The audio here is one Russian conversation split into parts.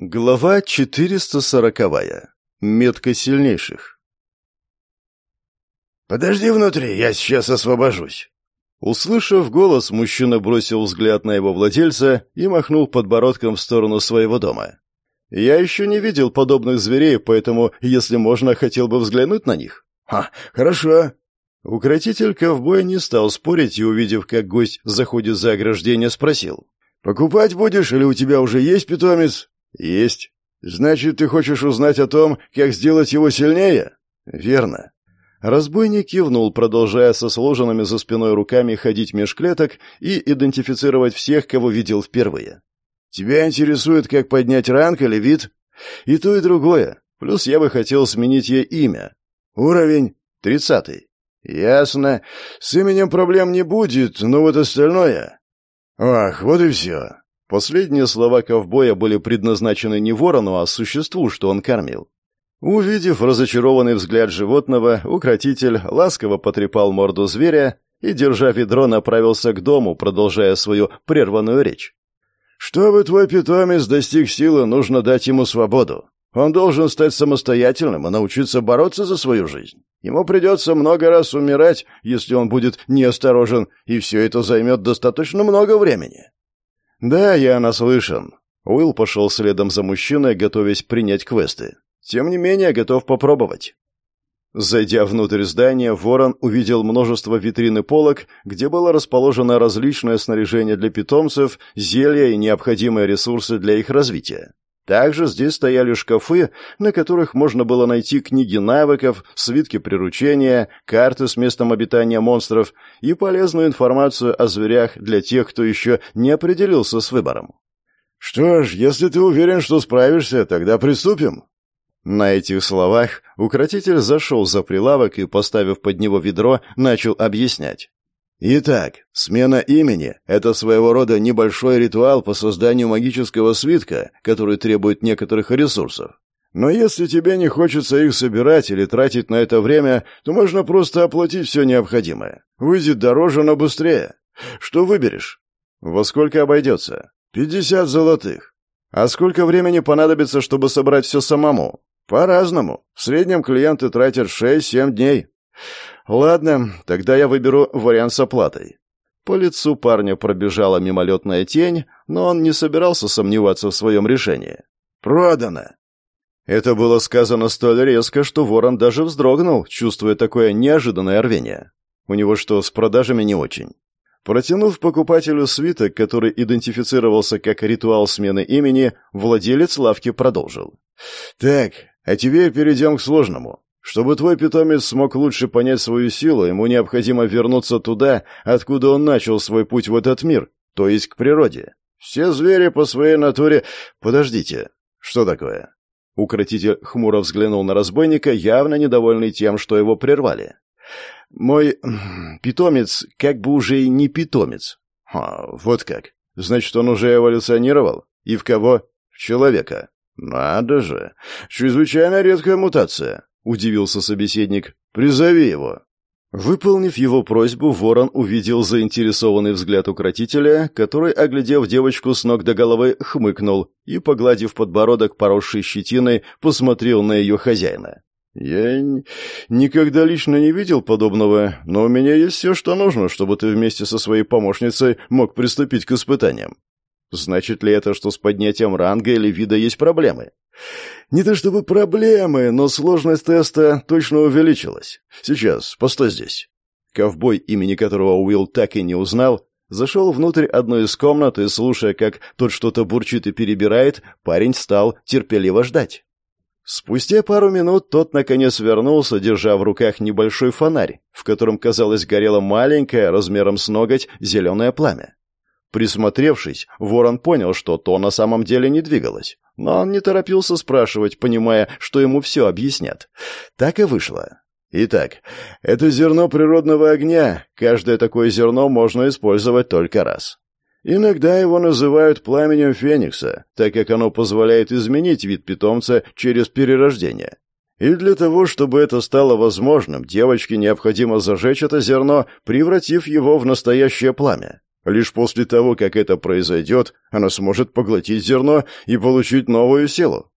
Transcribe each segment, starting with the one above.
Глава 440. Метка сильнейших. «Подожди внутри, я сейчас освобожусь». Услышав голос, мужчина бросил взгляд на его владельца и махнул подбородком в сторону своего дома. «Я еще не видел подобных зверей, поэтому, если можно, хотел бы взглянуть на них». «Ха, хорошо». Укротитель ковбоя не стал спорить и, увидев, как гость заходит за ограждение, спросил. «Покупать будешь или у тебя уже есть питомец?» «Есть». «Значит, ты хочешь узнать о том, как сделать его сильнее?» «Верно». Разбойник кивнул, продолжая со сложенными за спиной руками ходить меж клеток и идентифицировать всех, кого видел впервые. «Тебя интересует, как поднять ранг или вид?» «И то, и другое. Плюс я бы хотел сменить ей имя». «Уровень?» «Тридцатый». «Ясно. С именем проблем не будет, но вот остальное...» «Ах, вот и все. Последние слова ковбоя были предназначены не ворону, а существу, что он кормил. Увидев разочарованный взгляд животного, укротитель ласково потрепал морду зверя и, держа ведро, направился к дому, продолжая свою прерванную речь. «Чтобы твой питомец достиг силы, нужно дать ему свободу. Он должен стать самостоятельным и научиться бороться за свою жизнь. Ему придется много раз умирать, если он будет неосторожен, и все это займет достаточно много времени. «Да, я наслышан». Уилл пошел следом за мужчиной, готовясь принять квесты. «Тем не менее, готов попробовать». Зайдя внутрь здания, Ворон увидел множество витрин и полок, где было расположено различное снаряжение для питомцев, зелья и необходимые ресурсы для их развития. Также здесь стояли шкафы, на которых можно было найти книги навыков, свитки приручения, карты с местом обитания монстров и полезную информацию о зверях для тех, кто еще не определился с выбором. «Что ж, если ты уверен, что справишься, тогда приступим». На этих словах укротитель зашел за прилавок и, поставив под него ведро, начал объяснять. Итак, смена имени – это своего рода небольшой ритуал по созданию магического свитка, который требует некоторых ресурсов. Но если тебе не хочется их собирать или тратить на это время, то можно просто оплатить все необходимое. Выйдет дороже, но быстрее. Что выберешь? Во сколько обойдется? Пятьдесят золотых. А сколько времени понадобится, чтобы собрать все самому? По-разному. В среднем клиенты тратят шесть-семь дней. Ладно, тогда я выберу вариант с оплатой. По лицу парня пробежала мимолетная тень, но он не собирался сомневаться в своем решении. «Продано!» Это было сказано столь резко, что ворон даже вздрогнул, чувствуя такое неожиданное рвение. У него что, с продажами не очень? Протянув покупателю свиток, который идентифицировался как ритуал смены имени, владелец лавки продолжил. «Так, а теперь перейдем к сложному. Чтобы твой питомец смог лучше понять свою силу, ему необходимо вернуться туда, откуда он начал свой путь в этот мир, то есть к природе. Все звери по своей натуре... Подождите. Что такое? Укротитель хмуро взглянул на разбойника, явно недовольный тем, что его прервали. «Мой питомец как бы уже и не питомец». А, вот как. Значит, он уже эволюционировал? И в кого? В человека. Надо же. Чрезвычайно редкая мутация удивился собеседник. «Призови его». Выполнив его просьбу, ворон увидел заинтересованный взгляд укротителя, который, оглядев девочку с ног до головы, хмыкнул и, погладив подбородок, поросший щетиной, посмотрел на ее хозяина. «Я никогда лично не видел подобного, но у меня есть все, что нужно, чтобы ты вместе со своей помощницей мог приступить к испытаниям». «Значит ли это, что с поднятием ранга или вида есть проблемы?» Не то чтобы проблемы, но сложность теста точно увеличилась. Сейчас, постой здесь. Ковбой, имени которого Уилл так и не узнал, зашел внутрь одной из комнат и, слушая, как тот что-то бурчит и перебирает, парень стал терпеливо ждать. Спустя пару минут тот наконец вернулся, держа в руках небольшой фонарь, в котором, казалось, горело маленькое, размером с ноготь, зеленое пламя. Присмотревшись, ворон понял, что то на самом деле не двигалось. Но он не торопился спрашивать, понимая, что ему все объяснят. Так и вышло. Итак, это зерно природного огня. Каждое такое зерно можно использовать только раз. Иногда его называют пламенем феникса, так как оно позволяет изменить вид питомца через перерождение. И для того, чтобы это стало возможным, девочке необходимо зажечь это зерно, превратив его в настоящее пламя. Лишь после того, как это произойдет, она сможет поглотить зерно и получить новую силу.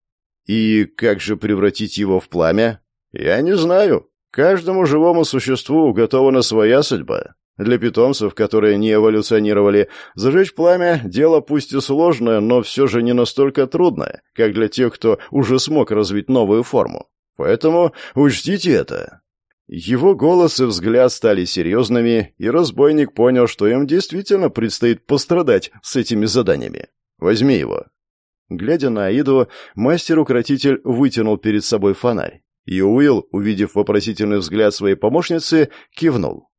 И как же превратить его в пламя? Я не знаю. Каждому живому существу уготована своя судьба. Для питомцев, которые не эволюционировали, зажечь пламя – дело пусть и сложное, но все же не настолько трудное, как для тех, кто уже смог развить новую форму. Поэтому учтите это. Его голос и взгляд стали серьезными, и разбойник понял, что им действительно предстоит пострадать с этими заданиями. «Возьми его». Глядя на Аиду, мастер-укротитель вытянул перед собой фонарь, и Уилл, увидев вопросительный взгляд своей помощницы, кивнул.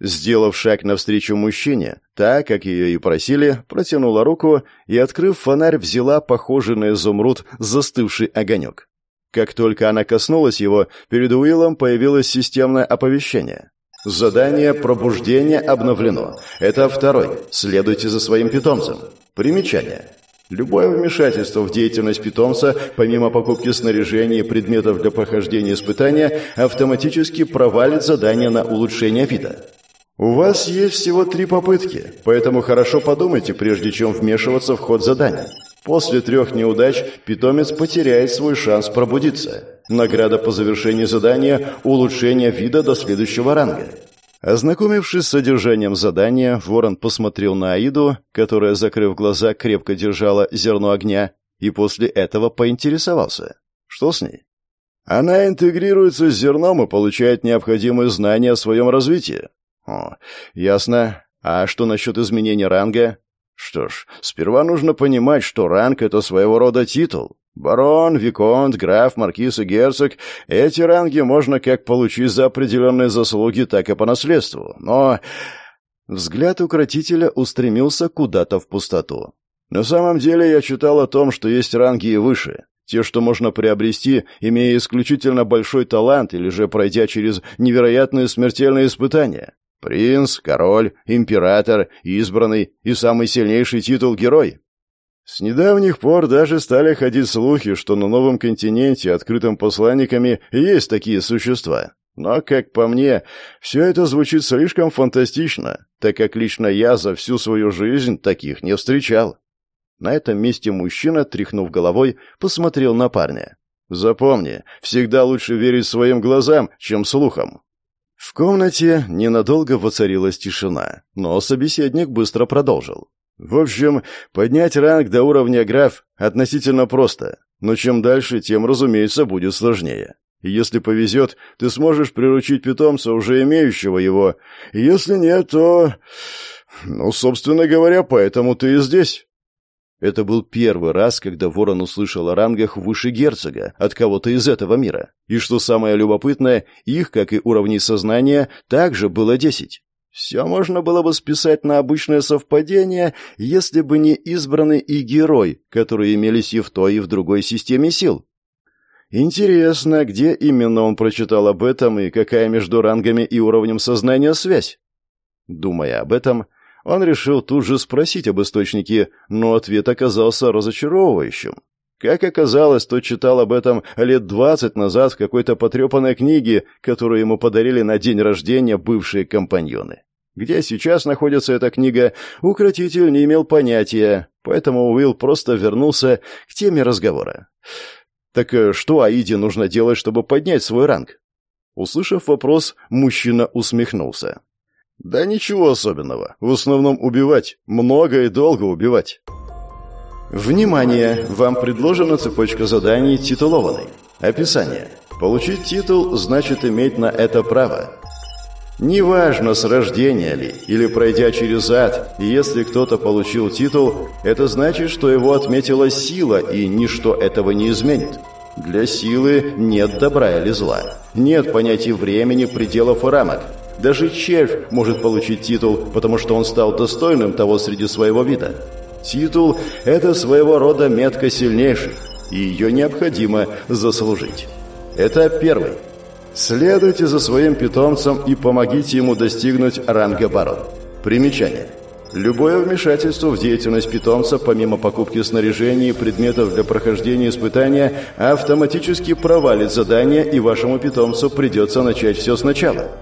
Сделав шаг навстречу мужчине, та, как ее и просили, протянула руку и, открыв фонарь, взяла похожий на изумруд застывший огонек. Как только она коснулась его, перед Уиллом появилось системное оповещение. Задание пробуждения обновлено. Это второй. Следуйте за своим питомцем. Примечание. Любое вмешательство в деятельность питомца, помимо покупки снаряжения и предметов для прохождения испытания, автоматически провалит задание на улучшение вида. У вас есть всего три попытки, поэтому хорошо подумайте, прежде чем вмешиваться в ход задания. После трех неудач питомец потеряет свой шанс пробудиться. Награда по завершении задания – улучшение вида до следующего ранга. Ознакомившись с содержанием задания, Ворон посмотрел на Аиду, которая, закрыв глаза, крепко держала зерно огня, и после этого поинтересовался. Что с ней? Она интегрируется с зерном и получает необходимые знания о своем развитии. О, ясно. А что насчет изменения ранга? Что ж, сперва нужно понимать, что ранг — это своего рода титул. Барон, виконт, граф, маркиз и герцог — эти ранги можно как получить за определенные заслуги, так и по наследству. Но взгляд укротителя устремился куда-то в пустоту. На самом деле я читал о том, что есть ранги и выше. Те, что можно приобрести, имея исключительно большой талант или же пройдя через невероятные смертельные испытания. Принц, король, император, избранный и самый сильнейший титул герой. С недавних пор даже стали ходить слухи, что на новом континенте, открытом посланниками, есть такие существа. Но, как по мне, все это звучит слишком фантастично, так как лично я за всю свою жизнь таких не встречал. На этом месте мужчина, тряхнув головой, посмотрел на парня. «Запомни, всегда лучше верить своим глазам, чем слухам. В комнате ненадолго воцарилась тишина, но собеседник быстро продолжил. В общем, поднять ранг до уровня граф относительно просто, но чем дальше, тем, разумеется, будет сложнее. И если повезет, ты сможешь приручить питомца, уже имеющего его. Если нет, то... Ну, собственно говоря, поэтому ты и здесь. Это был первый раз, когда Ворон услышал о рангах выше герцога от кого-то из этого мира. И что самое любопытное, их, как и уровней сознания, также было десять. Все можно было бы списать на обычное совпадение, если бы не избранный и герой, которые имелись и в той, и в другой системе сил. Интересно, где именно он прочитал об этом и какая между рангами и уровнем сознания связь? Думая об этом, он решил тут же спросить об источнике, но ответ оказался разочаровывающим. Как оказалось, тот читал об этом лет двадцать назад в какой-то потрепанной книге, которую ему подарили на день рождения бывшие компаньоны. Где сейчас находится эта книга, укротитель не имел понятия, поэтому Уилл просто вернулся к теме разговора. «Так э, что Аиде нужно делать, чтобы поднять свой ранг?» Услышав вопрос, мужчина усмехнулся. Да ничего особенного. В основном убивать. Много и долго убивать. Внимание! Вам предложена цепочка заданий титулованной. Описание. Получить титул значит иметь на это право. Неважно, с рождения ли, или пройдя через ад, если кто-то получил титул, это значит, что его отметила сила, и ничто этого не изменит. Для силы нет добра или зла. Нет понятия времени, пределов и рамок. Даже червь может получить титул, потому что он стал достойным того среди своего вида. Титул – это своего рода метка сильнейших, и ее необходимо заслужить. Это первый. Следуйте за своим питомцем и помогите ему достигнуть ранга барон. Примечание. Любое вмешательство в деятельность питомца, помимо покупки снаряжения и предметов для прохождения испытания, автоматически провалит задание, и вашему питомцу придется начать все сначала –